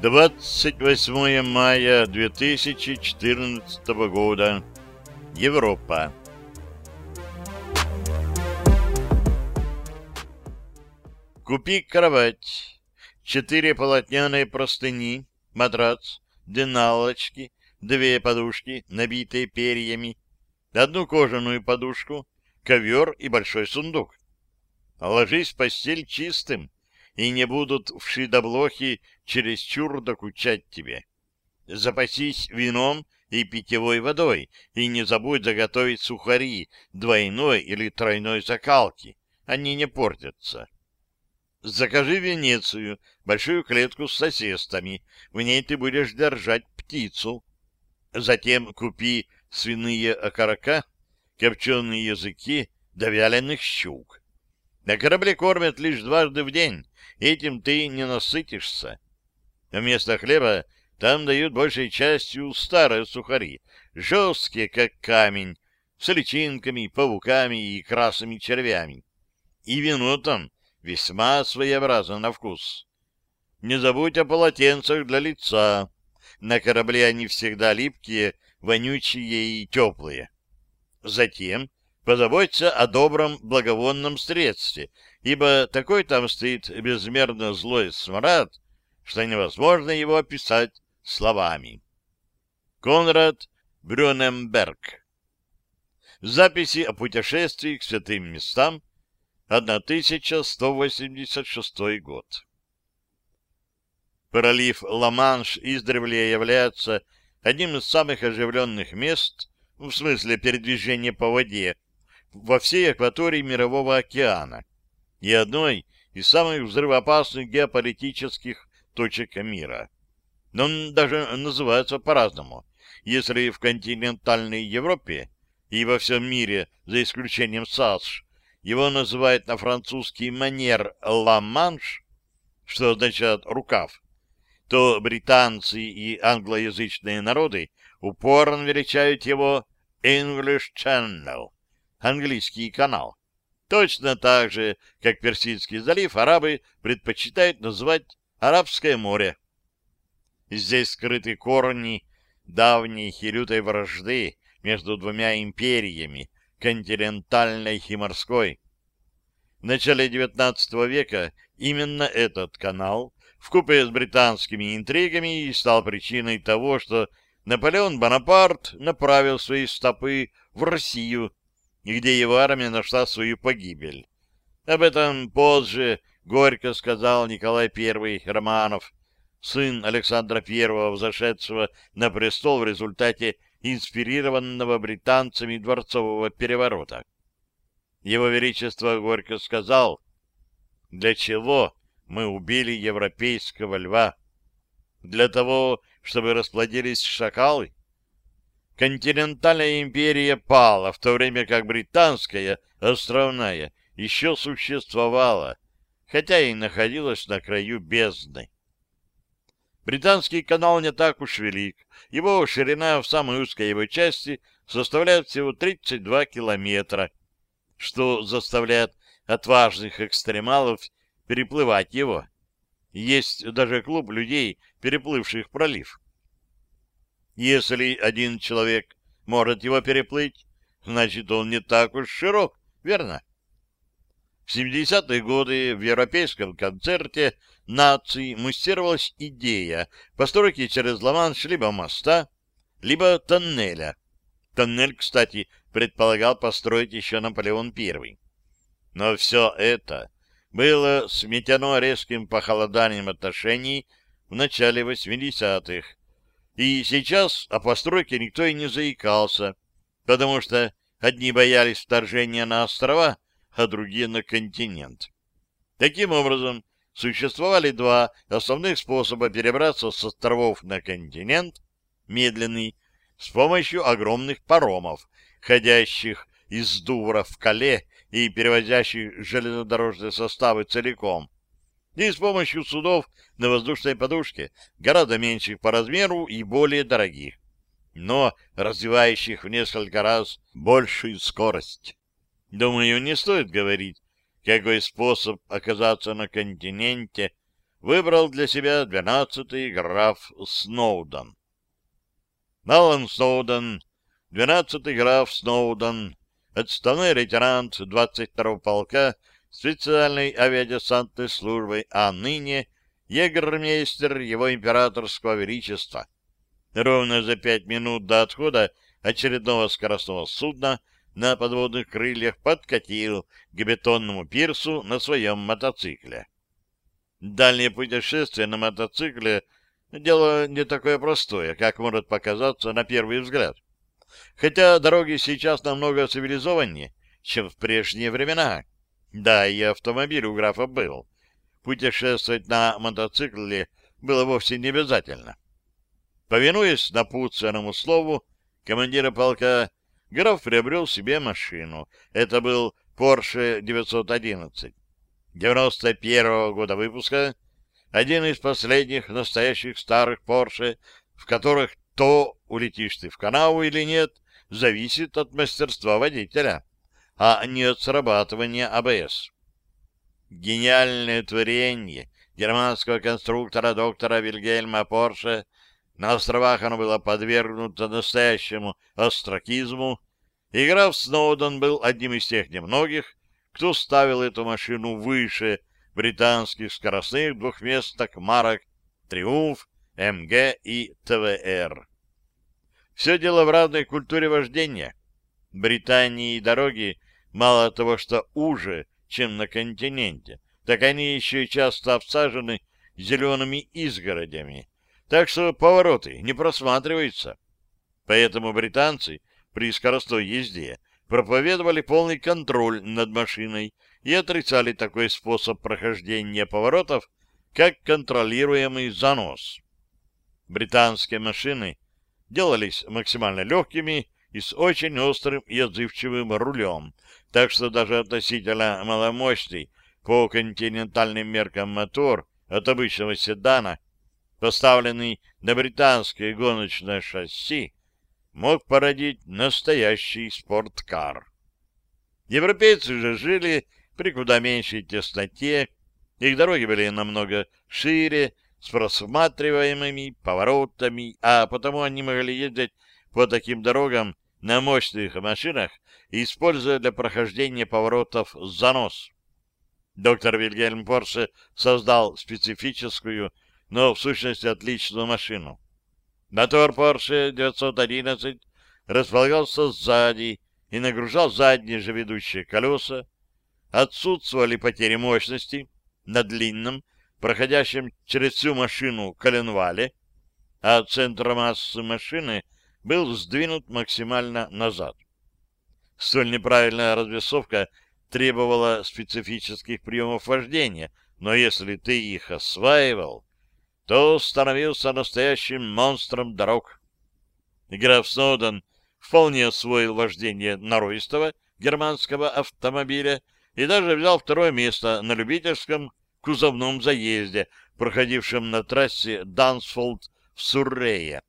Двадцать восьмое мая две тысячи четырнадцатого года. Европа. Купи кровать, четыре полотняные простыни, матрац, две две подушки, набитые перьями, одну кожаную подушку, ковер и большой сундук. Ложись в постель чистым, и не будут вшидоблохи чересчур докучать тебе. Запасись вином и питьевой водой, и не забудь заготовить сухари двойной или тройной закалки, они не портятся. Закажи Венецию, большую клетку с сосестами, в ней ты будешь держать птицу. Затем купи свиные окорока, копченые языки да вяленых щук. На корабле кормят лишь дважды в день, этим ты не насытишься. Вместо хлеба там дают большей частью старые сухари, жесткие, как камень, с личинками, пауками и красными червями. И вино там весьма своеобразно на вкус. Не забудь о полотенцах для лица. На корабле они всегда липкие, вонючие и теплые. Затем позаботься о добром благовонном средстве, ибо такой там стоит безмерно злой смрад, что невозможно его описать словами. Конрад Брюнемберг Записи о путешествии к святым местам 1186 год Пролив Ла-Манш издревле является одним из самых оживленных мест, в смысле передвижения по воде, во всей акватории Мирового океана и одной из самых взрывоопасных геополитических точек мира. Но он даже называется по-разному. Если в континентальной Европе и во всем мире, за исключением САСШ, его называют на французский манер «ла-манш», что означает «рукав», то британцы и англоязычные народы упорно величают его «English Channel» — английский канал. Точно так же, как Персидский залив, арабы предпочитают называть Арабское море. Здесь скрыты корни давней и вражды между двумя империями, континентальной и морской. В начале XIX века именно этот канал, вкупе с британскими интригами, и стал причиной того, что Наполеон Бонапарт направил свои стопы в Россию, где его армия нашла свою погибель. Об этом позже горько сказал Николай I Романов, сын Александра I, взошедшего на престол в результате инспирированного британцами дворцового переворота. Его Величество горько сказал, «Для чего мы убили европейского льва? Для того, чтобы расплодились шакалы?» Континентальная империя пала, в то время как британская, островная, еще существовала, хотя и находилась на краю бездны. Британский канал не так уж велик. Его ширина в самой узкой его части составляет всего 32 километра, что заставляет отважных экстремалов переплывать его. Есть даже клуб людей, переплывших пролив. Если один человек может его переплыть, значит, он не так уж широк, верно? В 70-е годы в европейском концерте наций муссировалась идея постройки через Ла-Манш либо моста, либо тоннеля. Тоннель, кстати, предполагал построить еще Наполеон I. Но все это было сметено резким похолоданием отношений в начале 80-х, и сейчас о постройке никто и не заикался, потому что одни боялись вторжения на острова, а другие на континент. Таким образом, существовали два основных способа перебраться с островов на континент, медленный, с помощью огромных паромов, ходящих из Дувра в Кале и перевозящих железнодорожные составы целиком, и с помощью судов на воздушной подушке, гораздо меньших по размеру и более дорогих, но развивающих в несколько раз большую скорость. Думаю, не стоит говорить, какой способ оказаться на континенте выбрал для себя двенадцатый граф Сноуден. Алан Сноуден, двенадцатый граф Сноуден, отставной лейтенант 22-го полка специальной авиадесантной службы, а ныне егермейстер его императорского величества. Ровно за пять минут до отхода очередного скоростного судна на подводных крыльях подкатил к бетонному пирсу на своем мотоцикле. Дальнее путешествие на мотоцикле — дело не такое простое, как может показаться на первый взгляд. Хотя дороги сейчас намного цивилизованнее, чем в прежние времена. Да, и автомобиль у графа был. Путешествовать на мотоцикле было вовсе не обязательно. Повинуясь напутственному слову командира полка, граф приобрел себе машину. Это был Porsche 911. 91-го года выпуска, один из последних настоящих старых Porsche, в которых то улетишь ты в канаву или нет, зависит от мастерства водителя, а не от срабатывания АБС. Гениальное творение германского конструктора доктора Вильгельма Порше на островах оно было подвергнуто настоящему остракизму, и граф Сноуден был одним из тех немногих, кто ставил эту машину выше британских скоростных двухместных марок «Триумф», «МГ» и «ТВР». Все дело в разной культуре вождения. В Британии дороги мало того, что уже, чем на континенте, так они еще и часто обсажены зелеными изгородями, так что повороты не просматриваются. Поэтому британцы при скоростной езде проповедовали полный контроль над машиной и отрицали такой способ прохождения поворотов, как контролируемый занос. Британские машины делались максимально легкими и с очень острым и отзывчивым рулем, так что даже относительно маломощный по континентальным меркам мотор от обычного седана, поставленный на британское гоночное шасси, мог породить настоящий спорткар. Европейцы же жили при куда меньшей тесноте, их дороги были намного шире, с просматриваемыми поворотами, а потому они могли ездить по таким дорогам на мощных машинах, используя для прохождения поворотов занос. Доктор Вильгельм Порше создал специфическую, но в сущности отличную машину. Мотор Porsche 911 располагался сзади и нагружал задние же ведущие колеса. Отсутствовали потери мощности на длинном, проходящем через всю машину коленвале, а центр массы машины был сдвинут максимально назад. Столь неправильная развесовка требовала специфических приемов вождения, но если ты их осваивал, то становился настоящим монстром дорог. Граф Сноуден вполне освоил вождение норовистого германского автомобиля и даже взял второе место на любительском кузовном заезде, проходившем на трассе Дансфолд в Суррее,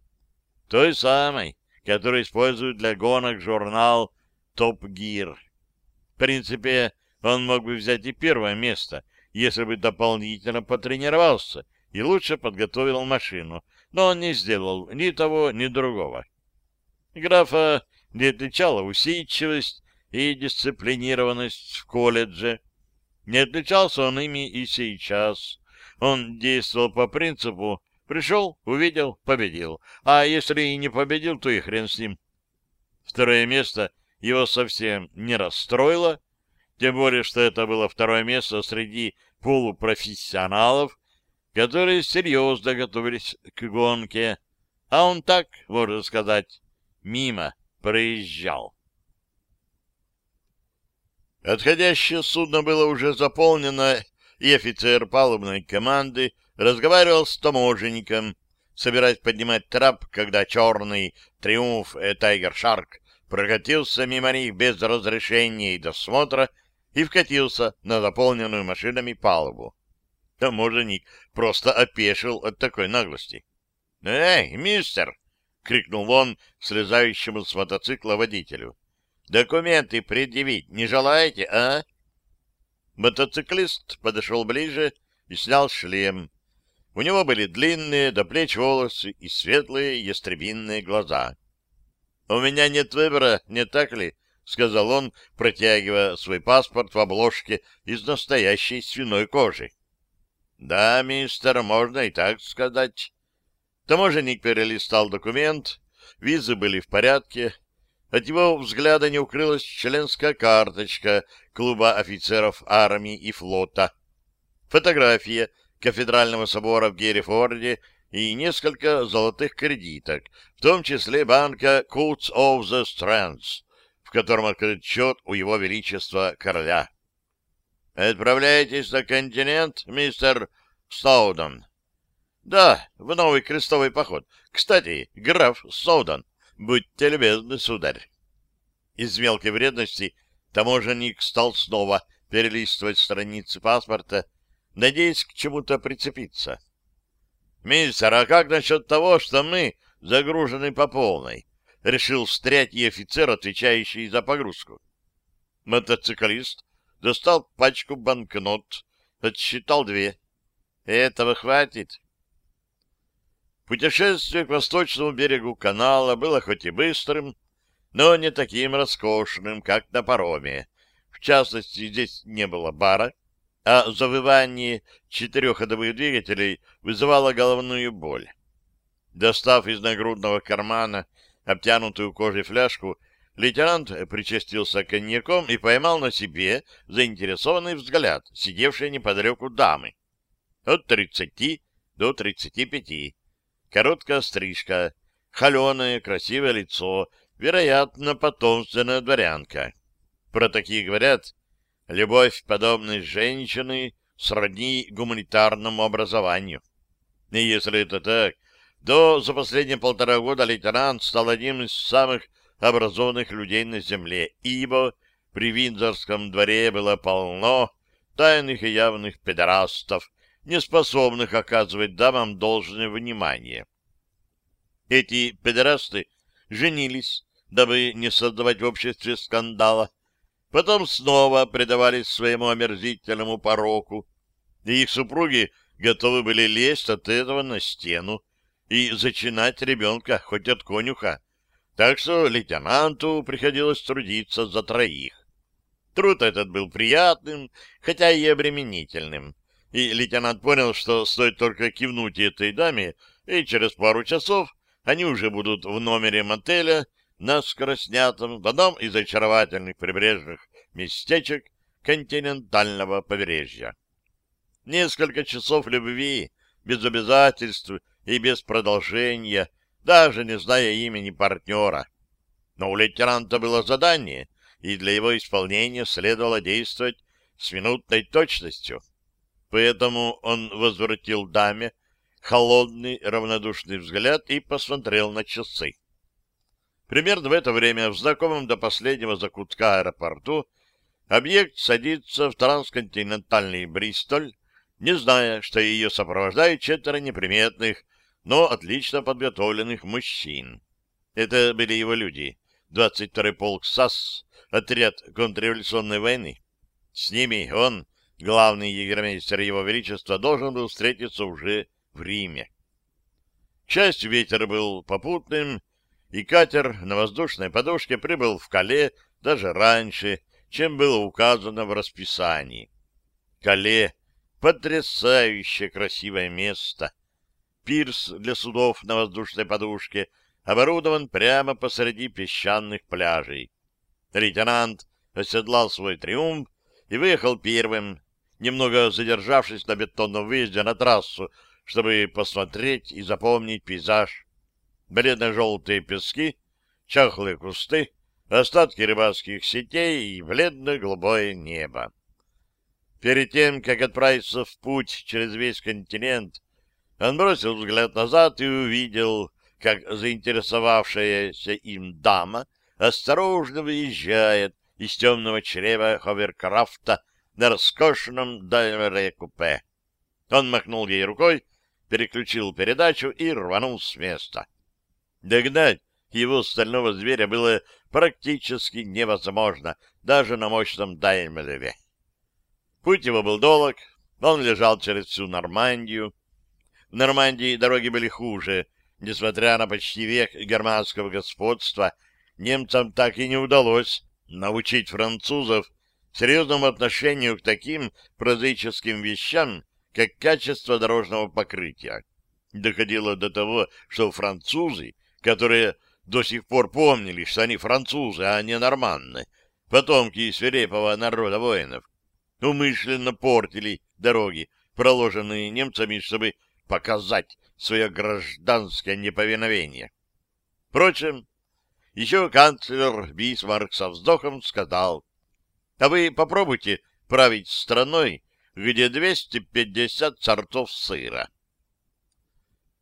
той самой, которую используют для гонок журнал «Топ Гир». В принципе, он мог бы взять и первое место, если бы дополнительно потренировался и лучше подготовил машину, но он не сделал ни того, ни другого. Графа не отличала усидчивость и дисциплинированность в колледже. Не отличался он ими и сейчас. Он действовал по принципу «пришел, увидел, победил», а если и не победил, то и хрен с ним. Второе место его совсем не расстроило, тем более, что это было второе место среди полупрофессионалов, которые серьезно готовились к гонке, а он так, можно сказать, мимо проезжал. Отходящее судно было уже заполнено, и офицер палубной команды разговаривал с таможенником, собираясь поднимать трап, когда черный «Триумф» «Тайгер Шарк» прокатился мимо них без разрешения и досмотра и вкатился на заполненную машинами палубу. Таможенник просто опешил от такой наглости. — Эй, мистер! — крикнул он слезающему с мотоцикла водителю. — Документы предъявить не желаете, а? Мотоциклист подошел ближе и снял шлем. У него были длинные до плеч волосы и светлые ястребинные глаза. — У меня нет выбора, не так ли? — сказал он, протягивая свой паспорт в обложке из настоящей свиной кожи. — Да, мистер, можно и так сказать. Таможенник перелистал документ, визы были в порядке. От его взгляда не укрылась членская карточка клуба офицеров армии и флота. Фотография кафедрального собора в Герефорде и несколько золотых кредиток, в том числе банка Coats of the Strands, в котором открыт счет у его величества короля. «Отправляетесь на континент, мистер Стоуден?» Да, в новый крестовый поход. Кстати, граф Соудан, будьте любезны, сударь. Из мелкой вредности таможенник стал снова перелистывать страницы паспорта, надеясь к чему-то прицепиться. «Мистер, а как насчет того, что мы загружены по полной?» — решил встрять и офицер, отвечающий за погрузку. Мотоциклист достал пачку банкнот, отсчитал две. «Этого хватит?» Путешествие к восточному берегу канала было хоть и быстрым, но не таким роскошным, как на пароме. В частности, здесь не было бара, а завывание четырехходовых двигателей вызывало головную боль. Достав из нагрудного кармана обтянутую кожей фляжку, лейтенант причастился коньяком и поймал на себе заинтересованный взгляд, сидевшей неподалеку дамы. От тридцати до тридцати пяти. Короткая стрижка, холеное, красивое лицо, вероятно, потомственная дворянка. Про такие говорят, любовь подобной женщины сродни гуманитарному образованию. И если это так, то за последние полтора года лейтенант стал одним из самых образованных людей на земле, ибо при Виндзорском дворе было полно тайных и явных педерастов, не способных оказывать дамам должное внимание. Эти педерасты женились, дабы не создавать в обществе скандала, потом снова предавались своему омерзительному пороку, и их супруги готовы были лезть от этого на стену и зачинать ребенка хоть от конюха, так что лейтенанту приходилось трудиться за троих. Труд этот был приятным, хотя и обременительным и лейтенант понял, что стоит только кивнуть этой даме, и через пару часов они уже будут в номере мотеля, наскоро снятом в одном из очаровательных прибрежных местечек континентального побережья. Несколько часов любви, без обязательств и без продолжения, даже не зная имени партнера. Но у лейтенанта было задание, и для его исполнения следовало действовать с минутной точностью. Поэтому он возвратил даме холодный, равнодушный взгляд и посмотрел на часы. Примерно в это время в знакомом до последнего закутка аэропорту объект садится в трансконтинентальный Бристоль, не зная, что ее сопровождают четверо неприметных, но отлично подготовленных мужчин. Это были его люди, 22-й полк САС, отряд контрреволюционной войны. С ними он главный егермейстер Его Величества должен был встретиться уже в Риме. К счастью, ветер был попутным, и катер на воздушной подушке прибыл в Кале даже раньше, чем было указано в расписании. Кале — потрясающе красивое место. Пирс для судов на воздушной подушке оборудован прямо посреди песчаных пляжей. Лейтенант оседлал свой триумф и выехал первым, немного задержавшись на бетонном выезде на трассу, чтобы посмотреть и запомнить пейзаж. Бледно-желтые пески, чахлые кусты, остатки рыбацких сетей и бледно-голубое небо. Перед тем, как отправиться в путь через весь континент, он бросил взгляд назад и увидел, как заинтересовавшаяся им дама осторожно выезжает из темного чрева ховеркрафта на роскошном даймере-купе. Он махнул ей рукой, переключил передачу и рванул с места. Догнать его стального зверя было практически невозможно, даже на мощном Даймлере. Путь его был долг, он лежал через всю Нормандию. В Нормандии дороги были хуже. Несмотря на почти век германского господства, немцам так и не удалось научить французов серьезному отношению к таким прозаическим вещам, как качество дорожного покрытия. Доходило до того, что французы, которые до сих пор помнили, что они французы, а не норманны, потомки свирепого народа воинов, умышленно портили дороги, проложенные немцами, чтобы показать свое гражданское неповиновение. Впрочем, еще канцлер Бисмарк со вздохом сказал, а вы попробуйте править страной, где 250 сортов сыра.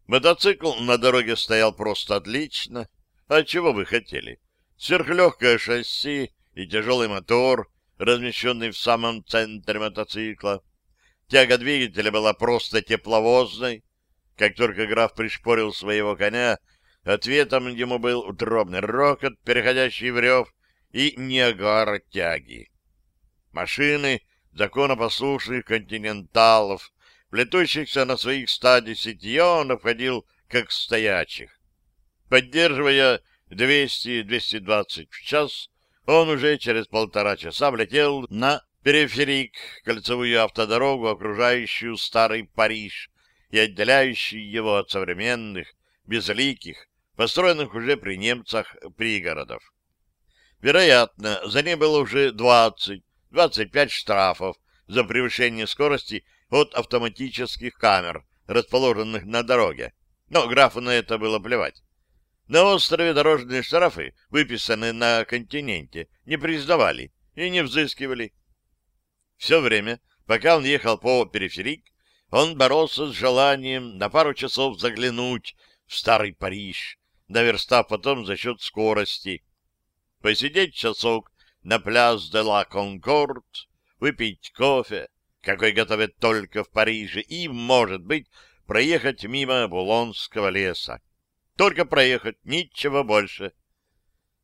Мотоцикл на дороге стоял просто отлично. А чего вы хотели? Сверхлегкое шасси и тяжелый мотор, размещенный в самом центре мотоцикла. Тяга двигателя была просто тепловозной. Как только граф пришпорил своего коня, ответом ему был утробный рокот, переходящий в рев, и неагара тяги. Машины законопослушных континенталов, плетущихся на своих стадии сетье, входил как стоячих. Поддерживая 200-220 в час, он уже через полтора часа влетел на периферик, кольцевую автодорогу, окружающую старый Париж и отделяющую его от современных, безликих, построенных уже при немцах пригородов. Вероятно, за ней было уже 20-25 штрафов за превышение скорости от автоматических камер, расположенных на дороге. Но графу на это было плевать. На острове дорожные штрафы, выписанные на континенте, не признавали и не взыскивали. Все время, пока он ехал по периферик, он боролся с желанием на пару часов заглянуть в старый Париж, наверстав потом за счет скорости. Посидеть часок на пляж де ла Конкорд, выпить кофе, какой готовят только в Париже, и, может быть, проехать мимо Булонского леса. Только проехать, ничего больше.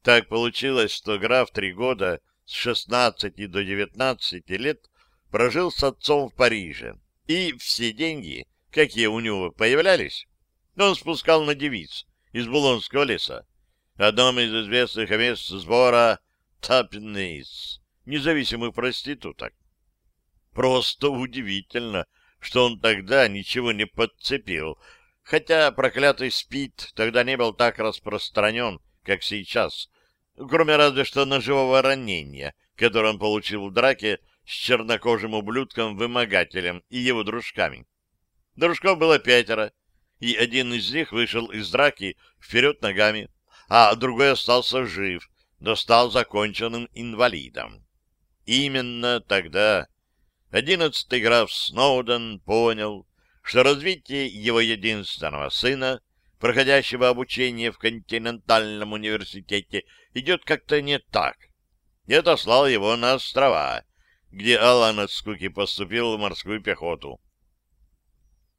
Так получилось, что граф три года с 16 до 19 лет прожил с отцом в Париже, и все деньги, какие у него появлялись, он спускал на девиц из Булонского леса, одном из известных мест сбора Тапнейс, независимых проституток. Просто удивительно, что он тогда ничего не подцепил, хотя проклятый спид тогда не был так распространен, как сейчас, кроме разве что ножевого ранения, которое он получил в драке с чернокожим ублюдком-вымогателем и его дружками. Дружков было пятеро, и один из них вышел из драки вперед ногами, а другой остался жив, но стал законченным инвалидом. Именно тогда одиннадцатый граф Сноуден понял, что развитие его единственного сына, проходящего обучение в континентальном университете, идет как-то не так, и отослал его на острова, где Алан от скуки поступил в морскую пехоту.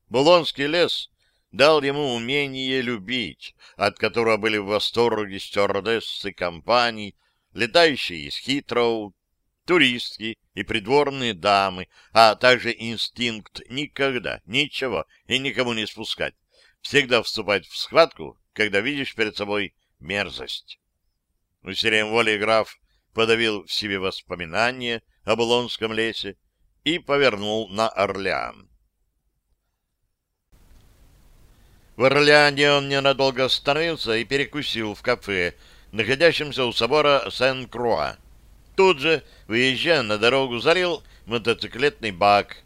Булонский лес дал ему умение любить, от которого были в восторге стюардессы компаний, летающие из Хитроу, туристки и придворные дамы, а также инстинкт никогда, ничего и никому не спускать, всегда вступать в схватку, когда видишь перед собой мерзость. Усилием воли граф подавил в себе воспоминания о Булонском лесе и повернул на Орлеан. В Орлеане он ненадолго остановился и перекусил в кафе, находящемся у собора Сен-Круа. Тут же, выезжая на дорогу, залил мотоциклетный бак.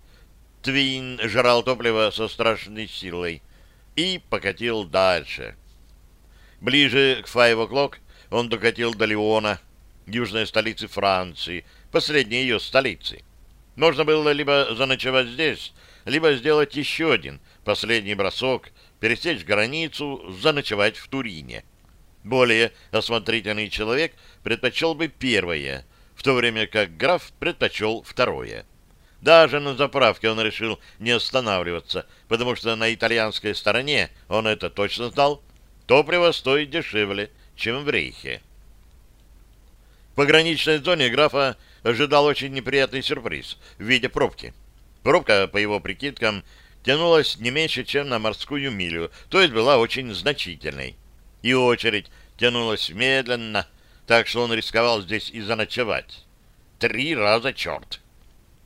Твин жрал топливо со страшной силой и покатил дальше. Ближе к Five O'Clock он докатил до Леона, южной столицы Франции, последней ее столицы. Можно было либо заночевать здесь, либо сделать еще один последний бросок, пересечь границу, заночевать в Турине. Более осмотрительный человек предпочел бы первое — в то время как граф предпочел второе. Даже на заправке он решил не останавливаться, потому что на итальянской стороне, он это точно знал, топливо стоит дешевле, чем в Рейхе. В пограничной зоне графа ожидал очень неприятный сюрприз в виде пробки. Пробка, по его прикидкам, тянулась не меньше, чем на морскую милю, то есть была очень значительной. И очередь тянулась медленно, так что он рисковал здесь и заночевать. Три раза черт!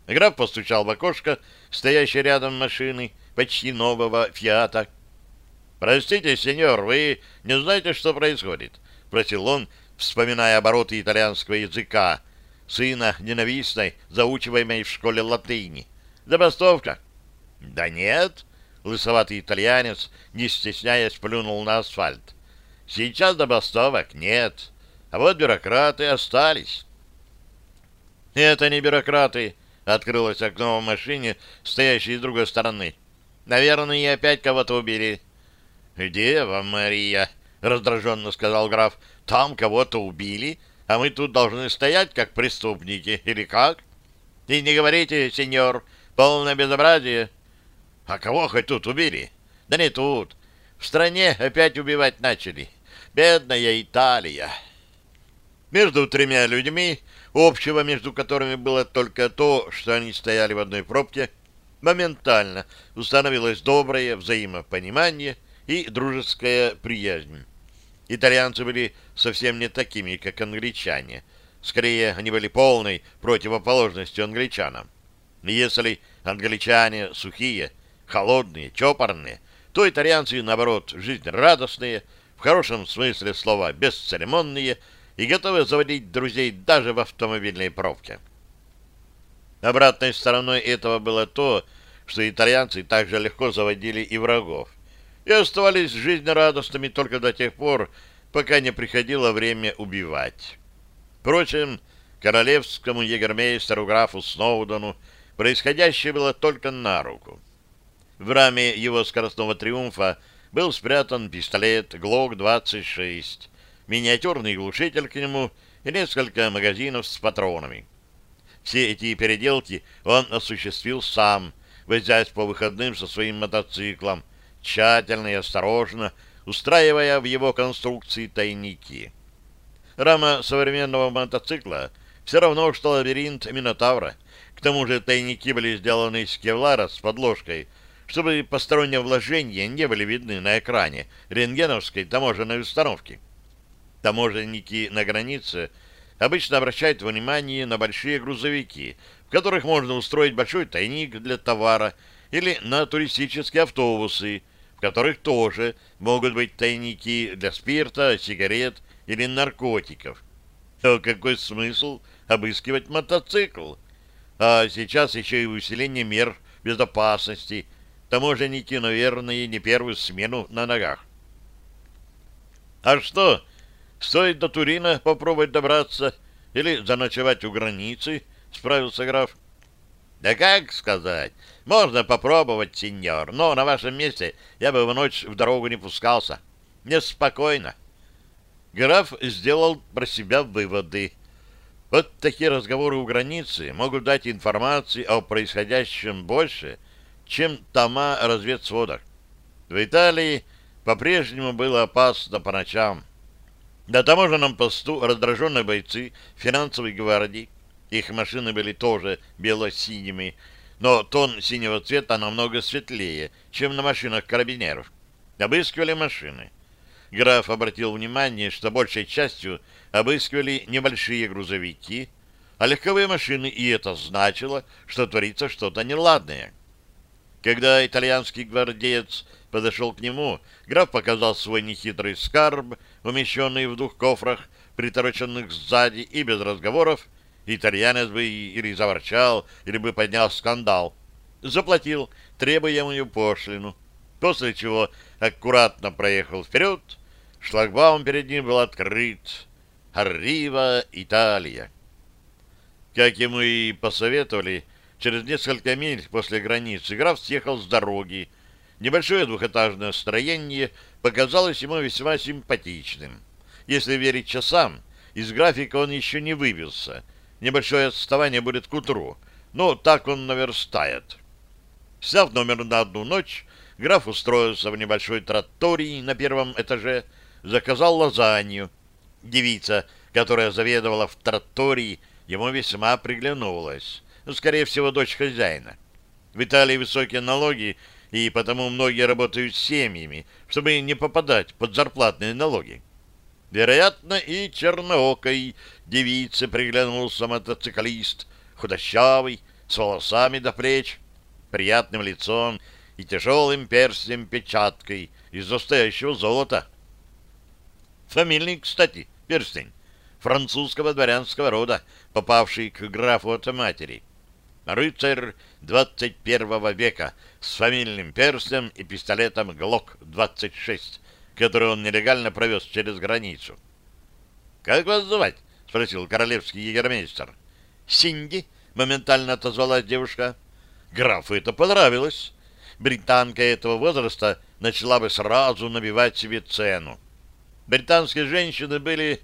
Граф постучал в окошко, стоящей рядом машины, почти нового «Фиата». «Простите, сеньор, вы не знаете, что происходит?» — просил он, вспоминая обороты итальянского языка, сына ненавистной, заучиваемой в школе латыни. «Забастовка?» «Да нет», — лысоватый итальянец, не стесняясь, плюнул на асфальт. «Сейчас забастовок нет, а вот бюрократы остались». «Это не бюрократы», — открылось окно в машине, стоящей с другой стороны. «Наверное, опять кого-то убили». «Дева Мария», — раздраженно сказал граф, — «там кого-то убили, а мы тут должны стоять, как преступники, или как?» «И не говорите, сеньор, полное безобразие». «А кого хоть тут убили?» «Да не тут. В стране опять убивать начали. Бедная Италия». Между тремя людьми, общего между которыми было только то, что они стояли в одной пробке, моментально установилось доброе взаимопонимание и дружеская приязнь. Итальянцы были совсем не такими, как англичане. Скорее, они были полной противоположностью англичанам. Если англичане сухие, холодные, чопорные, то итальянцы, наоборот, жизнерадостные, в хорошем смысле слова бесцеремонные и готовы заводить друзей даже в автомобильной пробке. Обратной стороной этого было то, что итальянцы также легко заводили и врагов и оставались жизнерадостными только до тех пор, пока не приходило время убивать. Впрочем, королевскому егермейстеру графу Сноудену происходящее было только на руку. В раме его скоростного триумфа был спрятан пистолет ГЛОК-26, миниатюрный глушитель к нему и несколько магазинов с патронами. Все эти переделки он осуществил сам, возясь по выходным со своим мотоциклом, тщательно и осторожно устраивая в его конструкции тайники. Рама современного мотоцикла все равно, что лабиринт Минотавра. К тому же тайники были сделаны из кевлара с подложкой, чтобы посторонние вложения не были видны на экране рентгеновской таможенной установки. Таможенники на границе обычно обращают внимание на большие грузовики, в которых можно устроить большой тайник для товара, или на туристические автобусы, в которых тоже могут быть тайники для спирта, сигарет или наркотиков. А какой смысл обыскивать мотоцикл? А сейчас еще и усиление мер безопасности. Таможенники, наверное, не первую смену на ногах. А что, стоит до Турина попробовать добраться или заночевать у границы? Справился граф. Да как сказать? Можно попробовать, сеньор, но на вашем месте я бы в ночь в дорогу не пускался. Неспокойно. Граф сделал про себя выводы. Вот такие разговоры у границы могут дать информации о происходящем больше, чем тома разведсводок. В Италии по-прежнему было опасно по ночам. На таможенном посту раздраженные бойцы финансовой гвардии их машины были тоже бело-синими, но тон синего цвета намного светлее, чем на машинах карабинеров. Обыскивали машины. Граф обратил внимание, что большей частью обыскивали небольшие грузовики, а легковые машины, и это значило, что творится что-то неладное. Когда итальянский гвардеец подошел к нему, граф показал свой нехитрый скарб, умещенный в двух кофрах, притороченных сзади, и без разговоров итальянец бы или заворчал, или бы поднял скандал. Заплатил требуемую пошлину, после чего аккуратно проехал вперед, шлагбаум перед ним был открыт. «Аррива, Италия». Как ему и посоветовали, через несколько миль после границы граф съехал с дороги. Небольшое двухэтажное строение показалось ему весьма симпатичным. Если верить часам, из графика он еще не выбился — небольшое отставание будет к утру, но так он наверстает. Сняв номер на одну ночь, граф устроился в небольшой тротории на первом этаже, заказал лазанью. Девица, которая заведовала в тротории, ему весьма приглянулась. Ну, скорее всего, дочь хозяина. В Италии высокие налоги, и потому многие работают с семьями, чтобы не попадать под зарплатные налоги. Вероятно, и черноокой девице приглянулся мотоциклист, худощавый, с волосами до плеч, приятным лицом и тяжелым перстнем-печаткой из настоящего золота. Фамильный, кстати, перстень, французского дворянского рода, попавший к графу от матери. Рыцарь 21 века с фамильным перстнем и пистолетом ГЛОК-26, который он нелегально провез через границу. «Как вас звать?» — спросил королевский егермейстер. «Синди», — моментально отозвалась девушка. Графу это понравилось. Британка этого возраста начала бы сразу набивать себе цену. Британские женщины были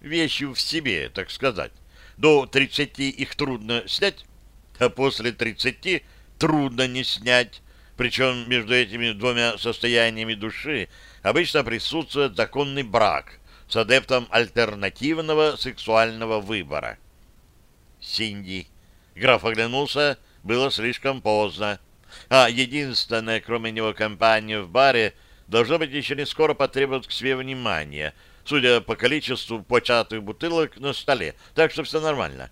вещью в себе, так сказать. До 30 их трудно снять, а после 30 трудно не снять. Причем между этими двумя состояниями души обычно присутствует законный брак с адептом альтернативного сексуального выбора. Синди. Граф оглянулся, было слишком поздно. А единственная, кроме него, компания в баре должно быть еще не скоро потребует к себе внимания, судя по количеству початых бутылок на столе, так что все нормально.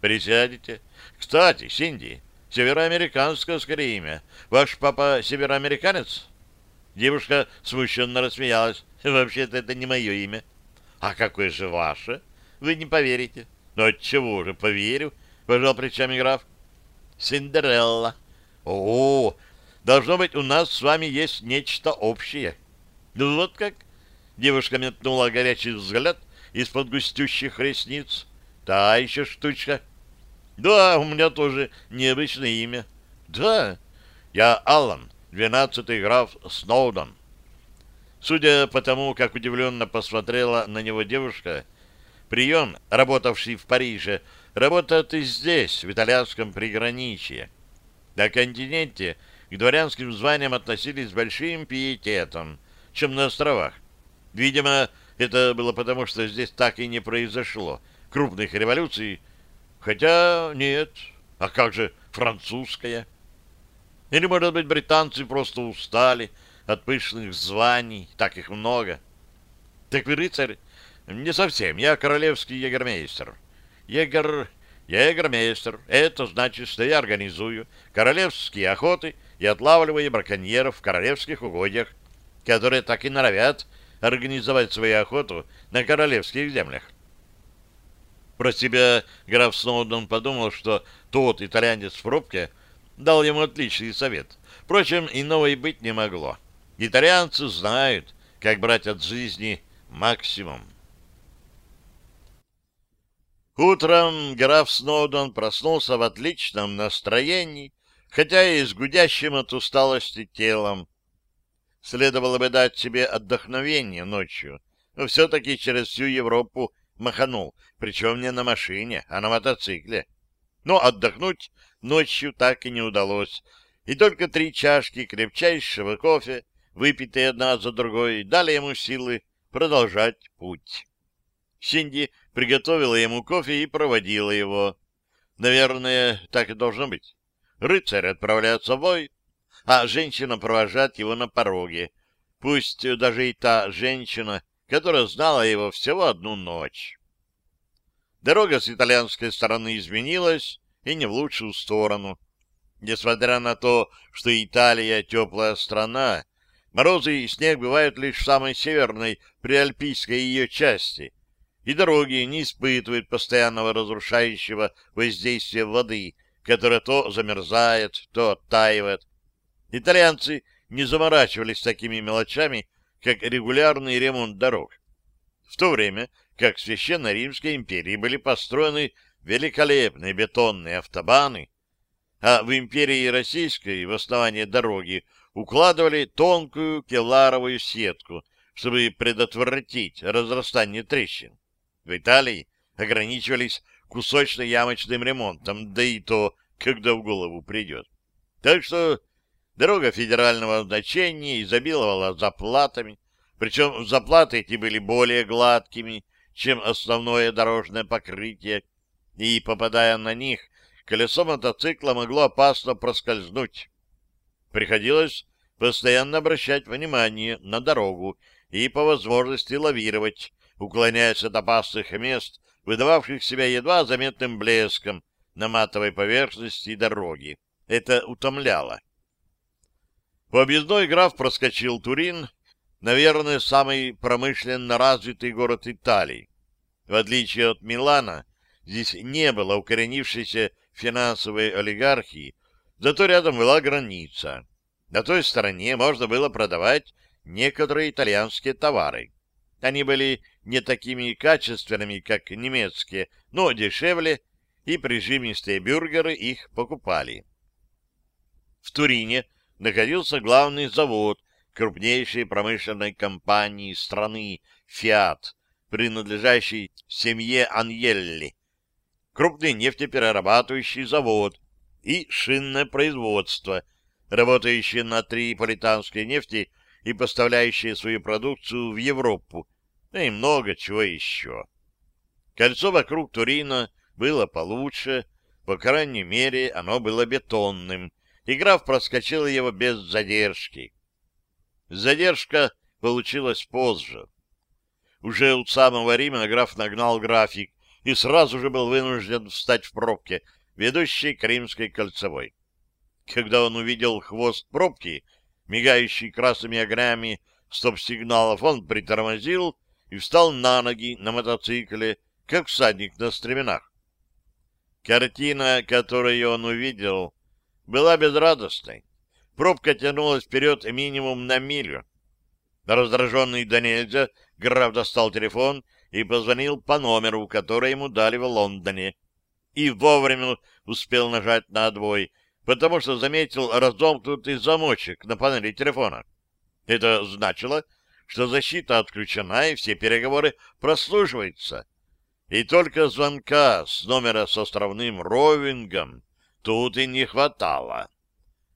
Присядете. Кстати, Синди, североамериканское скорее имя. Ваш папа североамериканец? Девушка смущенно рассмеялась. Вообще-то это не мое имя. А какое же ваше? Вы не поверите. Но от чего же поверю? Пожал плечами граф. Синдерелла. О, должно быть, у нас с вами есть нечто общее. Ну вот как? Девушка метнула горячий взгляд из-под густющих ресниц. Та еще штучка. Да, у меня тоже необычное имя. Да, я Аллан, двенадцатый граф Сноуден. Судя по тому, как удивленно посмотрела на него девушка, прием, работавший в Париже, работает и здесь, в итальянском приграничье. На континенте к дворянским званиям относились с большим пиететом, чем на островах. Видимо, это было потому, что здесь так и не произошло крупных революций, хотя нет, а как же французская? Или, может быть, британцы просто устали от пышных званий, так их много. Так вы рыцарь? Не совсем, я королевский егермейстер. Егер... Егермейстер. Это значит, что я организую королевские охоты и отлавливаю браконьеров в королевских угодьях, которые так и норовят организовать свою охоту на королевских землях. Про себя граф Сноуден подумал, что тот итальянец в пробке дал ему отличный совет. Впрочем, иного и быть не могло. Итальянцы знают, как брать от жизни максимум. Утром граф Сноуден проснулся в отличном настроении, хотя и с гудящим от усталости телом. Следовало бы дать себе отдохновение ночью, но все-таки через всю Европу маханул, причем не на машине, а на мотоцикле. Но отдохнуть ночью так и не удалось, и только три чашки крепчайшего кофе, выпитые одна за другой, дали ему силы продолжать путь. Синди приготовила ему кофе и проводила его. Наверное, так и должно быть. Рыцарь отправляется в бой, а женщина провожает его на пороге. Пусть даже и та женщина, которая знала его всего одну ночь. Дорога с итальянской стороны изменилась, и не в лучшую сторону. Несмотря на то, что Италия — теплая страна, морозы и снег бывают лишь в самой северной приальпийской ее части, и дороги не испытывают постоянного разрушающего воздействия воды, которая то замерзает, то оттаивает. Итальянцы не заморачивались такими мелочами, как регулярный ремонт дорог. В то время как в Священной Римской империи были построены великолепные бетонные автобаны, а в империи Российской в основании дороги укладывали тонкую кевларовую сетку, чтобы предотвратить разрастание трещин. В Италии ограничивались кусочно-ямочным ремонтом, да и то, когда в голову придет. Так что дорога федерального значения изобиловала заплатами, причем заплаты эти были более гладкими, чем основное дорожное покрытие, и, попадая на них, колесо мотоцикла могло опасно проскользнуть. Приходилось постоянно обращать внимание на дорогу и по возможности лавировать, уклоняясь от опасных мест, выдававших себя едва заметным блеском на матовой поверхности дороги. Это утомляло. По объездной граф проскочил Турин, наверное, самый промышленно развитый город Италии. В отличие от Милана, здесь не было укоренившейся финансовой олигархии, зато рядом была граница. На той стороне можно было продавать некоторые итальянские товары. Они были не такими качественными, как немецкие, но дешевле, и прижимистые бюргеры их покупали. В Турине находился главный завод крупнейшей промышленной компании страны «Фиат», принадлежащий семье Аньелли, крупный нефтеперерабатывающий завод и шинное производство, работающее на триполитанской нефти и поставляющее свою продукцию в Европу, и много чего еще. Кольцо вокруг Турина было получше, по крайней мере, оно было бетонным, и граф проскочил его без задержки. Задержка получилась позже. Уже у самого Рима граф нагнал график и сразу же был вынужден встать в пробке, ведущей к Римской кольцевой. Когда он увидел хвост пробки, мигающий красными огнями стоп-сигналов, он притормозил и встал на ноги на мотоцикле, как всадник на стременах. Картина, которую он увидел, была безрадостной. Пробка тянулась вперед минимум на милю. Раздраженный до нельзя, граф достал телефон и позвонил по номеру, который ему дали в Лондоне. И вовремя успел нажать на отбой, потому что заметил разомкнутый замочек на панели телефона. Это значило, что защита отключена и все переговоры прослушиваются. И только звонка с номера с островным ровингом тут и не хватало.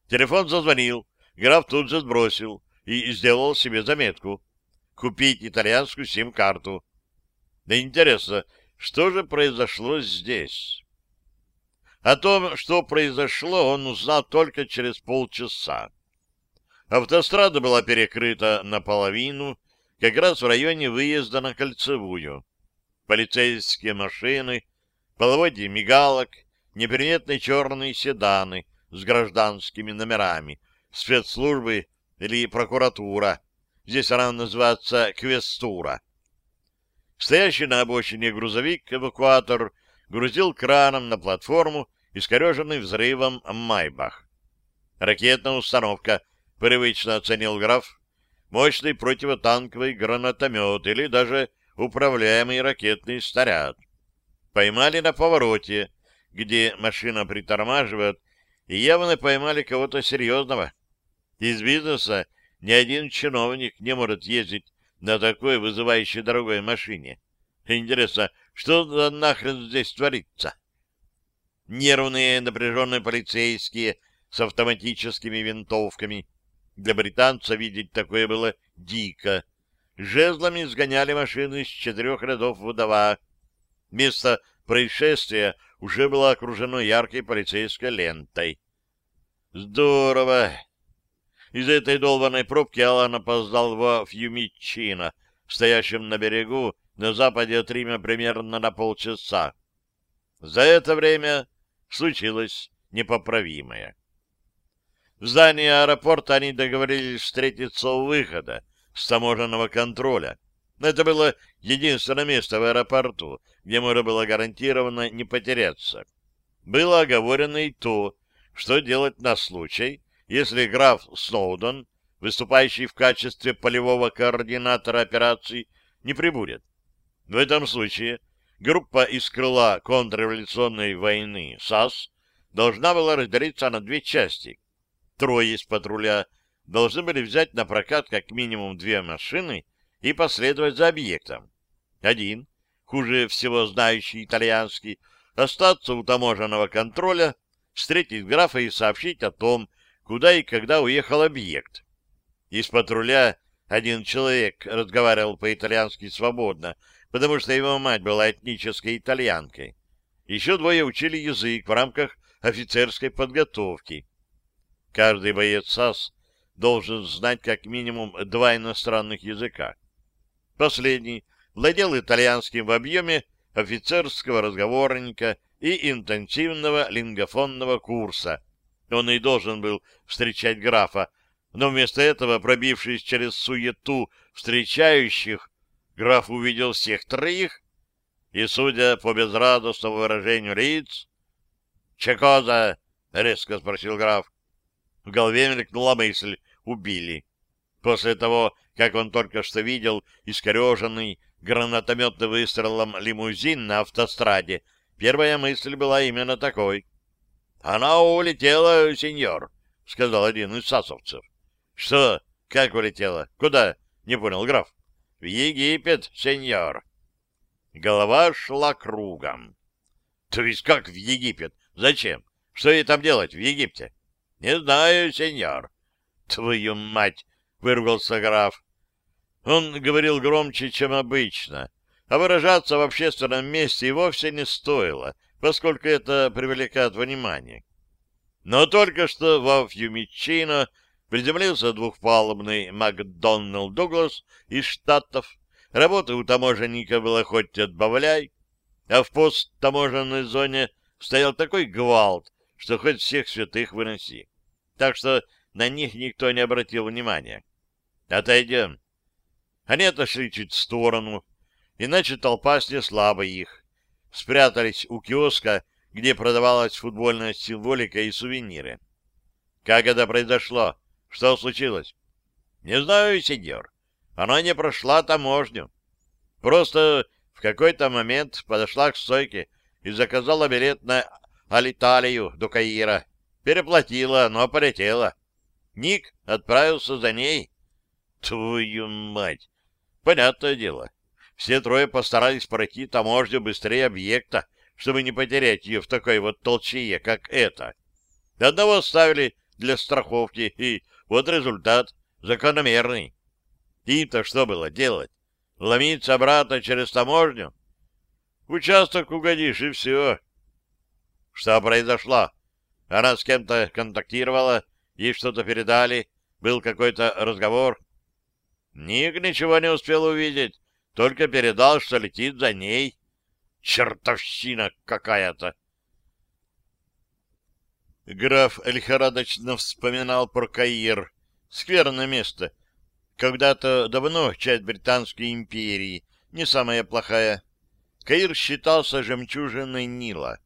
Телефон зазвонил, граф тут же сбросил и сделал себе заметку — купить итальянскую сим-карту. Да интересно, что же произошло здесь? О том, что произошло, он узнал только через полчаса. Автострада была перекрыта наполовину, как раз в районе выезда на Кольцевую. Полицейские машины, половодье мигалок, неприметные черные седаны с гражданскими номерами, спецслужбы или прокуратура. Здесь рано называться квестура. Стоящий на обочине грузовик-эвакуатор грузил краном на платформу, искореженный взрывом Майбах. Ракетная установка — привычно оценил граф, мощный противотанковый гранатомет или даже управляемый ракетный снаряд. Поймали на повороте, где машина притормаживает, и явно поймали кого-то серьезного. Из бизнеса ни один чиновник не может ездить на такой вызывающей дорогой машине. Интересно, что за нахрен здесь творится? Нервные напряженные полицейские с автоматическими винтовками для британца видеть такое было дико. Жезлами сгоняли машины с четырех рядов в два. Место происшествия уже было окружено яркой полицейской лентой. Здорово! Из этой долбанной пробки Алан опоздал во Фьюмичино, стоящем на берегу на западе от Рима примерно на полчаса. За это время случилось непоправимое. В здании аэропорта они договорились встретиться у выхода с таможенного контроля. Это было единственное место в аэропорту, где можно было гарантированно не потеряться. Было оговорено и то, что делать на случай, если граф Сноуден, выступающий в качестве полевого координатора операций, не прибудет. В этом случае группа из крыла контрреволюционной войны САС должна была разделиться на две части трое из патруля должны были взять на прокат как минимум две машины и последовать за объектом. Один, хуже всего знающий итальянский, остаться у таможенного контроля, встретить графа и сообщить о том, куда и когда уехал объект. Из патруля один человек разговаривал по-итальянски свободно, потому что его мать была этнической итальянкой. Еще двое учили язык в рамках офицерской подготовки. Каждый боец САС должен знать как минимум два иностранных языка. Последний владел итальянским в объеме офицерского разговорника и интенсивного лингофонного курса. Он и должен был встречать графа, но вместо этого, пробившись через суету встречающих, граф увидел всех троих и, судя по безрадостному выражению лиц, «Чекоза!» — резко спросил граф. В голове мелькнула мысль «убили». После того, как он только что видел искореженный гранатометным выстрелом лимузин на автостраде, первая мысль была именно такой. «Она улетела, сеньор», — сказал один из сасовцев. «Что? Как улетела? Куда?» — не понял граф. «В Египет, сеньор». Голова шла кругом. «То есть как в Египет? Зачем? Что ей там делать в Египте?» «Не знаю, сеньор». «Твою мать!» — выругался граф. Он говорил громче, чем обычно, а выражаться в общественном месте и вовсе не стоило, поскольку это привлекает внимание. Но только что во Фьюмичино приземлился двухпалубный Макдоналд Дуглас из Штатов. Работы у таможенника было хоть отбавляй, а в посттаможенной зоне стоял такой гвалт, что хоть всех святых выноси. Так что на них никто не обратил внимания. «Отойдем», они отошли чуть в сторону, иначе толпа снесла бы их. Спрятались у киоска, где продавалась футбольная символика и сувениры. Как это произошло? Что случилось? Не знаю, сеньор. Она не прошла таможню. Просто в какой-то момент подошла к стойке и заказала билет на Алиталию до Каира. Переплатила, но полетела. Ник отправился за ней. Твою мать! Понятное дело. Все трое постарались пройти таможню быстрее объекта, чтобы не потерять ее в такой вот толчее, как это. Одного оставили для страховки, и вот результат закономерный. Им-то что было делать? Ломиться обратно через таможню? В участок угодишь, и все. Что произошло? Она с кем-то контактировала, ей что-то передали, был какой-то разговор. Ник ничего не успел увидеть, только передал, что летит за ней. Чертовщина какая-то! Граф лихорадочно вспоминал про Каир. Скверное место. Когда-то давно часть Британской империи, не самая плохая. Каир считался жемчужиной Нила.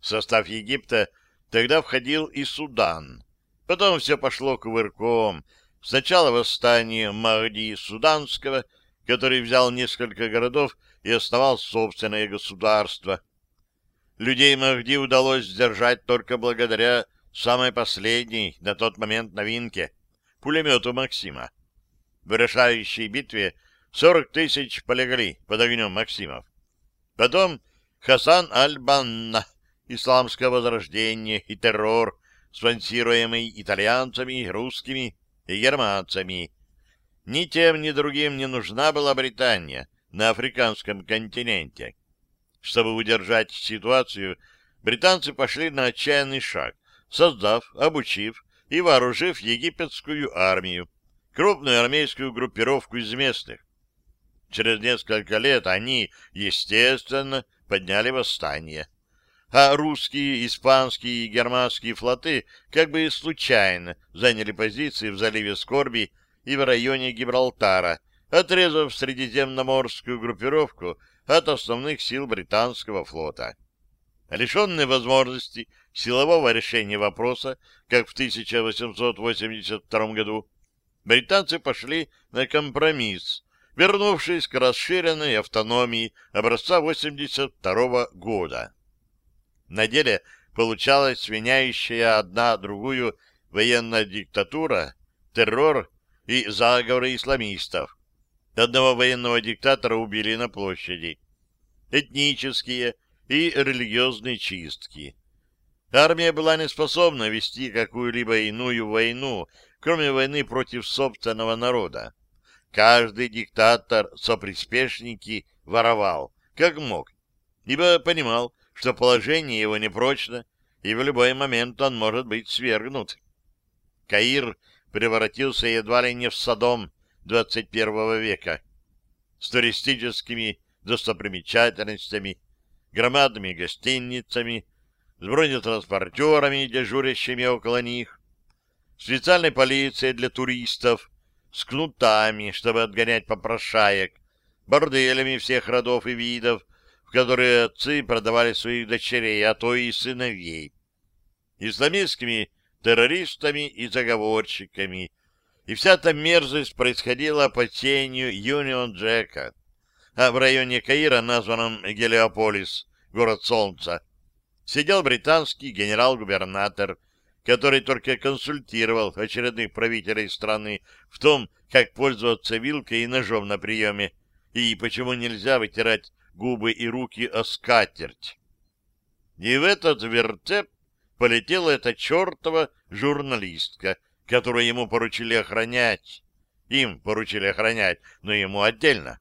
В состав Египта тогда входил и Судан. Потом все пошло кувырком — Сначала восстание Махди Суданского, который взял несколько городов и основал собственное государство. Людей Махди удалось сдержать только благодаря самой последней на тот момент новинке — пулемету Максима. В решающей битве 40 тысяч полегли под огнем Максимов. Потом Хасан Аль-Банна, исламское возрождение и террор, спонсируемый итальянцами, русскими и германцами. Ни тем, ни другим не нужна была Британия на африканском континенте. Чтобы удержать ситуацию, британцы пошли на отчаянный шаг, создав, обучив и вооружив египетскую армию, крупную армейскую группировку из местных. Через несколько лет они, естественно, подняли восстание а русские, испанские и германские флоты как бы случайно заняли позиции в заливе Скорби и в районе Гибралтара, отрезав средиземноморскую группировку от основных сил британского флота. Лишенные возможности силового решения вопроса, как в 1882 году, британцы пошли на компромисс, вернувшись к расширенной автономии образца 1982 года. На деле получалась свиняющая одна другую военная диктатура, террор и заговоры исламистов. Одного военного диктатора убили на площади. Этнические и религиозные чистки. Армия была не способна вести какую-либо иную войну, кроме войны против собственного народа. Каждый диктатор, соприспешники воровал, как мог, ибо понимал, что положение его непрочно, и в любой момент он может быть свергнут. Каир превратился едва ли не в Содом 21 века с туристическими достопримечательностями, громадными гостиницами, с бронетранспортерами, дежурящими около них, специальной полицией для туристов, с кнутами, чтобы отгонять попрошаек, борделями всех родов и видов, в которые отцы продавали своих дочерей, а то и сыновей, исламистскими террористами и заговорщиками, и вся эта мерзость происходила по тенью Юнион Джека, а в районе Каира, названном Гелиополис, город Солнца, сидел британский генерал-губернатор, который только консультировал очередных правителей страны в том, как пользоваться вилкой и ножом на приеме, и почему нельзя вытирать губы и руки о скатерть. И в этот вертеп полетела эта чертова журналистка, которую ему поручили охранять. Им поручили охранять, но ему отдельно.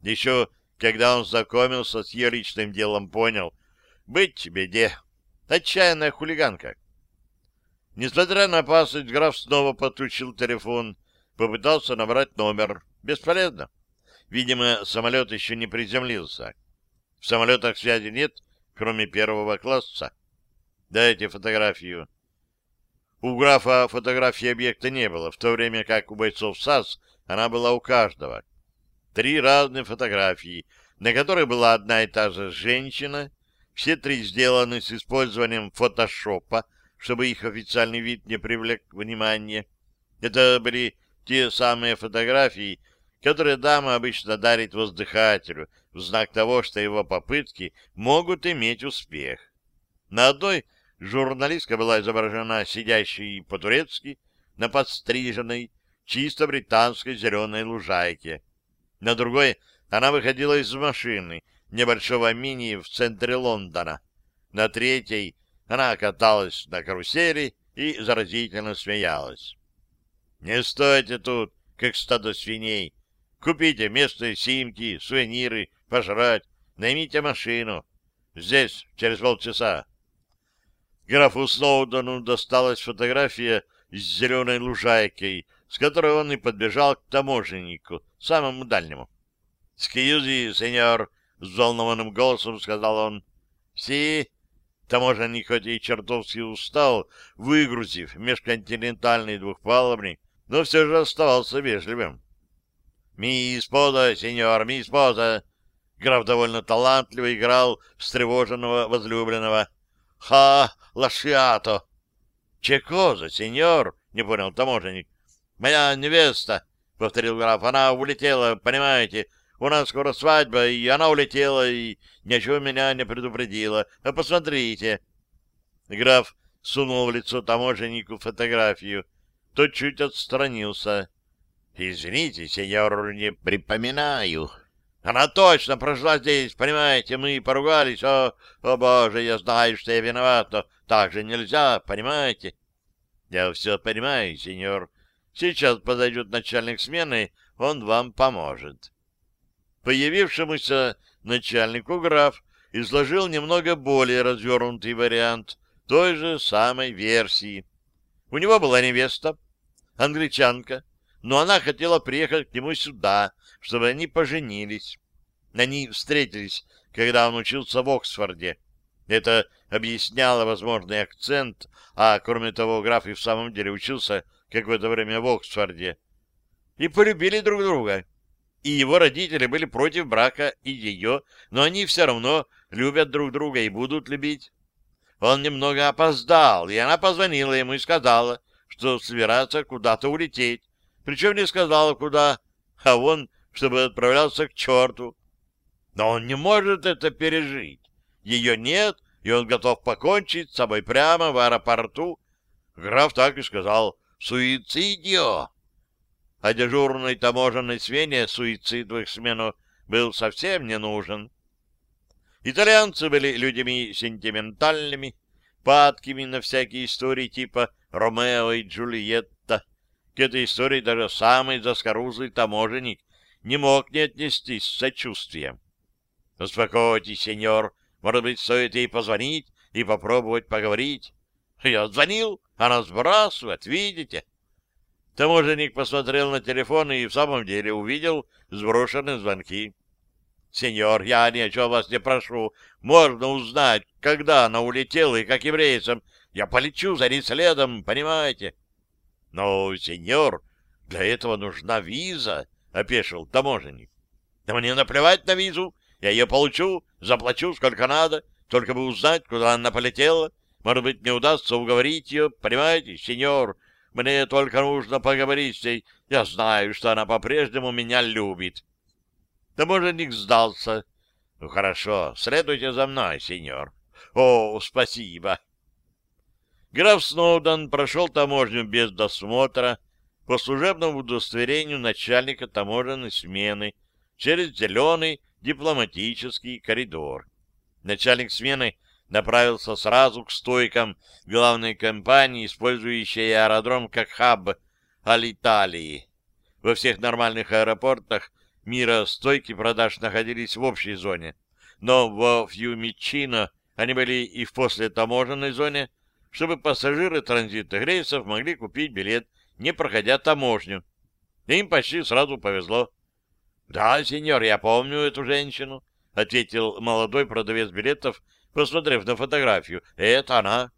Еще когда он знакомился с ее личным делом, понял, быть беде. Отчаянная хулиганка. Несмотря на опасность, граф снова потучил телефон, попытался набрать номер. Бесполезно. Видимо, самолет еще не приземлился. В самолетах связи нет, кроме первого класса. Дайте фотографию. У графа фотографии объекта не было, в то время как у бойцов САС она была у каждого. Три разные фотографии, на которых была одна и та же женщина, все три сделаны с использованием фотошопа, чтобы их официальный вид не привлек внимания. Это были те самые фотографии, которые дама обычно дарит воздыхателю в знак того, что его попытки могут иметь успех. На одной журналистка была изображена сидящей по-турецки на подстриженной, чисто британской зеленой лужайке. На другой она выходила из машины небольшого мини в центре Лондона. На третьей она каталась на карусели и заразительно смеялась. «Не стойте тут, как стадо свиней. Купите местные симки, сувениры, пожрать, наймите машину. Здесь, через полчаса». Графу Сноудену досталась фотография с зеленой лужайкой, с которой он и подбежал к таможеннику, самому дальнему. «Скьюзи, сеньор!» — взволнованным голосом сказал он. «Си!» Таможенник хоть и чертовски устал, выгрузив межконтинентальный двухпалубник, но все же оставался вежливым. «Мисс Поза, сеньор, мисс Поза!» Граф довольно талантливо играл встревоженного возлюбленного. «Ха, лашиато!» «Че коза, сеньор?» — не понял таможенник. «Моя невеста!» — повторил граф. «Она улетела, понимаете, у нас скоро свадьба, и она улетела, и ничего меня не предупредила. А посмотрите. Граф сунул в лицо таможеннику фотографию. Тот чуть отстранился. Извините, сеньор, не припоминаю. Она точно прошла здесь, понимаете, мы поругались. О, о боже, я знаю, что я виноват, но так же нельзя, понимаете? Я все понимаю, сеньор. Сейчас подойдет начальник смены, он вам поможет. Появившемуся начальнику граф изложил немного более развернутый вариант той же самой версии. У него была невеста, англичанка, но она хотела приехать к нему сюда, чтобы они поженились. Они встретились, когда он учился в Оксфорде. Это объясняло возможный акцент, а кроме того, граф и в самом деле учился какое-то время в Оксфорде. И полюбили друг друга и его родители были против брака и ее, но они все равно любят друг друга и будут любить. Он немного опоздал, и она позвонила ему и сказала, что собирается куда-то улететь. Причем не сказала, куда, а он, чтобы отправлялся к черту. Но он не может это пережить. Ее нет, и он готов покончить с собой прямо в аэропорту. Граф так и сказал «Суицидио» а дежурной таможенной свине суицид в их смену был совсем не нужен. Итальянцы были людьми сентиментальными, падкими на всякие истории типа «Ромео и Джульетта». К этой истории даже самый заскорузлый таможенник не мог не отнестись с сочувствием. «Успокойтесь, сеньор, может быть, стоит ей позвонить и попробовать поговорить?» «Я звонил, она сбрасывает, видите?» Таможенник посмотрел на телефон и в самом деле увидел сброшенные звонки. «Сеньор, я ни о чем вас не прошу. Можно узнать, когда она улетела и каким рейсом. Я полечу за ней следом, понимаете?» «Но, сеньор, для этого нужна виза», — опешил таможенник. «Да мне наплевать на визу. Я ее получу, заплачу сколько надо, только бы узнать, куда она полетела. Может быть, мне удастся уговорить ее, понимаете, сеньор?» Мне только нужно поговорить с ней. Я знаю, что она по-прежнему меня любит. Таможенник сдался. Ну, хорошо, следуйте за мной, сеньор. О, спасибо. Граф Сноуден прошел таможню без досмотра по служебному удостоверению начальника таможенной смены через зеленый дипломатический коридор. Начальник смены направился сразу к стойкам главной компании, использующей аэродром как хаб Алиталии. Во всех нормальных аэропортах мира стойки продаж находились в общей зоне, но во Фьюмичино они были и в послетаможенной зоне, чтобы пассажиры транзитных рейсов могли купить билет, не проходя таможню. Им почти сразу повезло. — Да, сеньор, я помню эту женщину, — ответил молодой продавец билетов, посмотрев на фотографию. «Это она».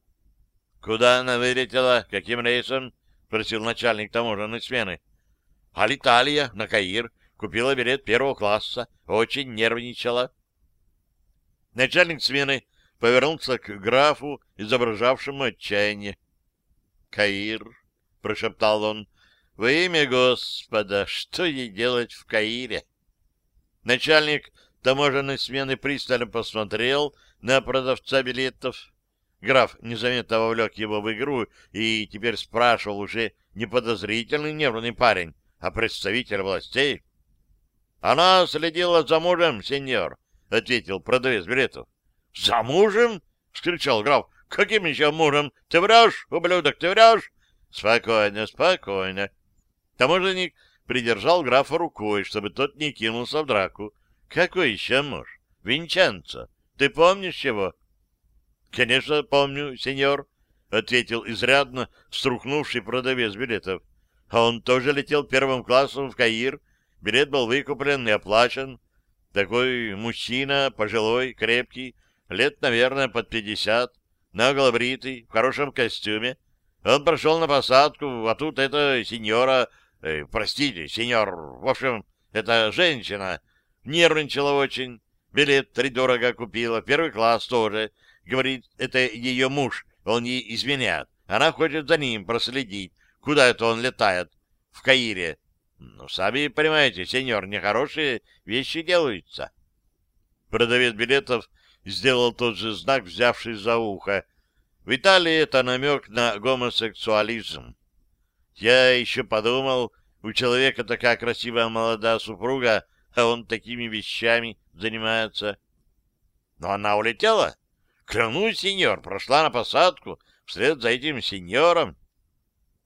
«Куда она вылетела? Каким рейсом?» — спросил начальник таможенной смены. «Алиталия, на Каир. Купила билет первого класса. Очень нервничала». Начальник смены повернулся к графу, изображавшему отчаяние. «Каир», — прошептал он, — «во имя Господа, что ей делать в Каире?» Начальник таможенной смены пристально посмотрел на продавца билетов. Граф незаметно вовлек его в игру и теперь спрашивал уже не подозрительный нервный парень, а представитель властей. — Она следила за мужем, сеньор, — ответил продавец билетов. — За мужем? — граф. — Каким еще мужем? Ты врешь, ублюдок, ты врешь? — Спокойно, спокойно. Таможенник придержал графа рукой, чтобы тот не кинулся в драку. — Какой еще муж? Винченцо. Ты помнишь его? — Конечно, помню, сеньор, — ответил изрядно струхнувший продавец билетов. А он тоже летел первым классом в Каир. Билет был выкуплен и оплачен. Такой мужчина, пожилой, крепкий, лет, наверное, под пятьдесят, наглобритый, в хорошем костюме. Он прошел на посадку, а тут эта сеньора, э, простите, сеньор, в общем, эта женщина нервничала очень, Билет дорого купила, первый класс тоже. Говорит, это ее муж, он ей изменяет. Она хочет за ним проследить, куда это он летает. В Каире. Ну, сами понимаете, сеньор, нехорошие вещи делаются. Продавец билетов сделал тот же знак, взявшись за ухо. В Италии это намек на гомосексуализм. Я еще подумал, у человека такая красивая молодая супруга, а он такими вещами занимается. Но она улетела. Клянусь, сеньор, прошла на посадку вслед за этим сеньором.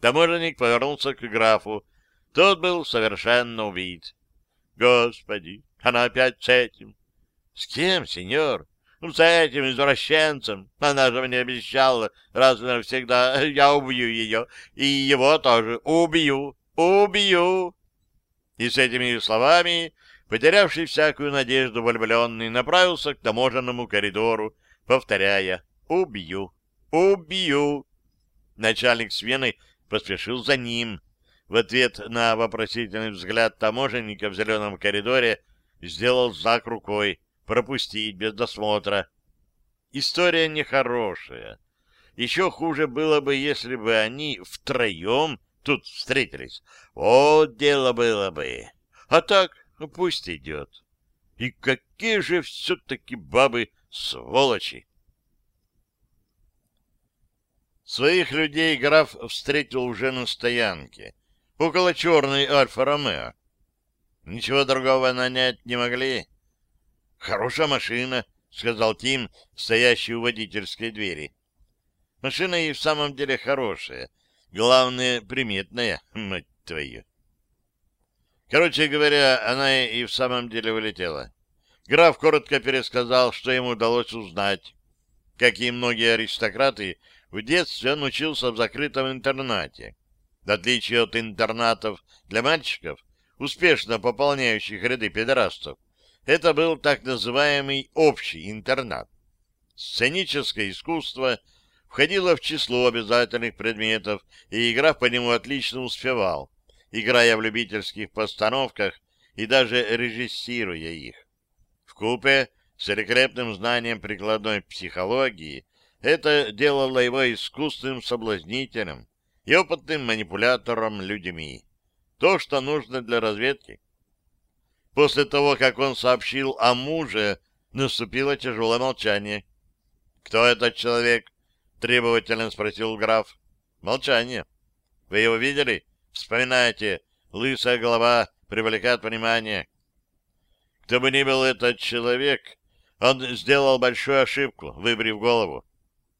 Таможенник повернулся к графу. Тот был совершенно убит. Господи, она опять с этим. С кем, сеньор? Ну, с этим извращенцем. Она же мне обещала раз и навсегда. Я убью ее. И его тоже. Убью. Убью. И с этими словами Потерявший всякую надежду влюбленный направился к таможенному коридору, повторяя «Убью! Убью!». Начальник смены поспешил за ним. В ответ на вопросительный взгляд таможенника в зеленом коридоре сделал знак рукой «Пропустить без досмотра». История нехорошая. Еще хуже было бы, если бы они втроем тут встретились. Вот дело было бы. А так ну, пусть идет. И какие же все-таки бабы сволочи! Своих людей граф встретил уже на стоянке, около черной Альфа-Ромео. Ничего другого нанять не могли. Хорошая машина, сказал Тим, стоящий у водительской двери. Машина и в самом деле хорошая. Главное, приметная, мать твою. Короче говоря, она и в самом деле улетела. Граф коротко пересказал, что ему удалось узнать. Как и многие аристократы, в детстве он учился в закрытом интернате. В отличие от интернатов для мальчиков, успешно пополняющих ряды педерастов, это был так называемый общий интернат. Сценическое искусство входило в число обязательных предметов, и игра по нему отлично успевал, играя в любительских постановках и даже режиссируя их. В купе с великолепным знанием прикладной психологии это делало его искусственным соблазнителем и опытным манипулятором людьми. То, что нужно для разведки. После того, как он сообщил о муже, наступило тяжелое молчание. «Кто этот человек?» — требовательно спросил граф. «Молчание. Вы его видели? Вспоминайте. Лысая голова привлекает внимание. Кто бы ни был этот человек, он сделал большую ошибку, выбрив голову.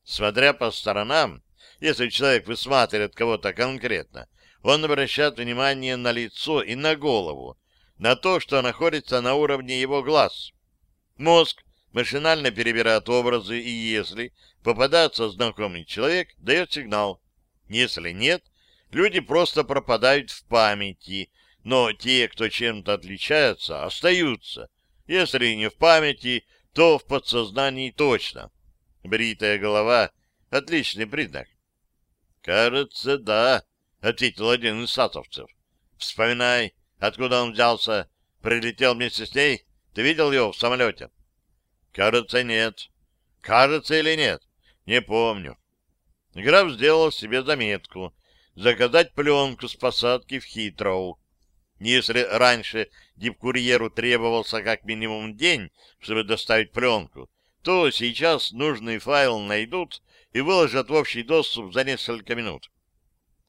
Смотря по сторонам, если человек высматривает кого-то конкретно, он обращает внимание на лицо и на голову, на то, что находится на уровне его глаз. Мозг машинально перебирает образы, и если попадается знакомый человек, дает сигнал. Если нет, люди просто пропадают в памяти, но те, кто чем-то отличается, остаются. Если не в памяти, то в подсознании точно. Бритая голова — отличный признак. — Кажется, да, — ответил один из сатовцев. — Вспоминай, Откуда он взялся? Прилетел вместе с ней? Ты видел его в самолете? Кажется, нет. Кажется или нет? Не помню. Граф сделал себе заметку. Заказать пленку с посадки в Хитроу. Если раньше дипкурьеру требовался как минимум день, чтобы доставить пленку, то сейчас нужный файл найдут и выложат в общий доступ за несколько минут.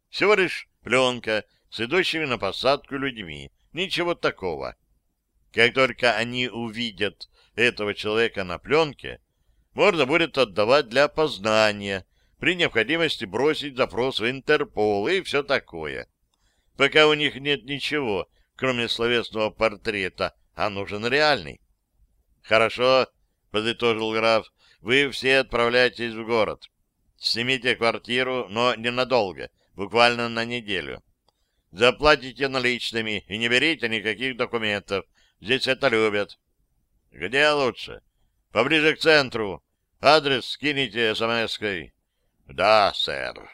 Всего лишь пленка с идущими на посадку людьми. Ничего такого. Как только они увидят этого человека на пленке, можно будет отдавать для опознания, при необходимости бросить запрос в Интерпол и все такое. Пока у них нет ничего, кроме словесного портрета, а нужен реальный. «Хорошо», — подытожил граф, — «вы все отправляйтесь в город. Снимите квартиру, но ненадолго, буквально на неделю. Заплатите наличными и не берите никаких документов. Здесь это любят. Где лучше? Поближе к центру. Адрес скинете смс-кой. Да, сэр.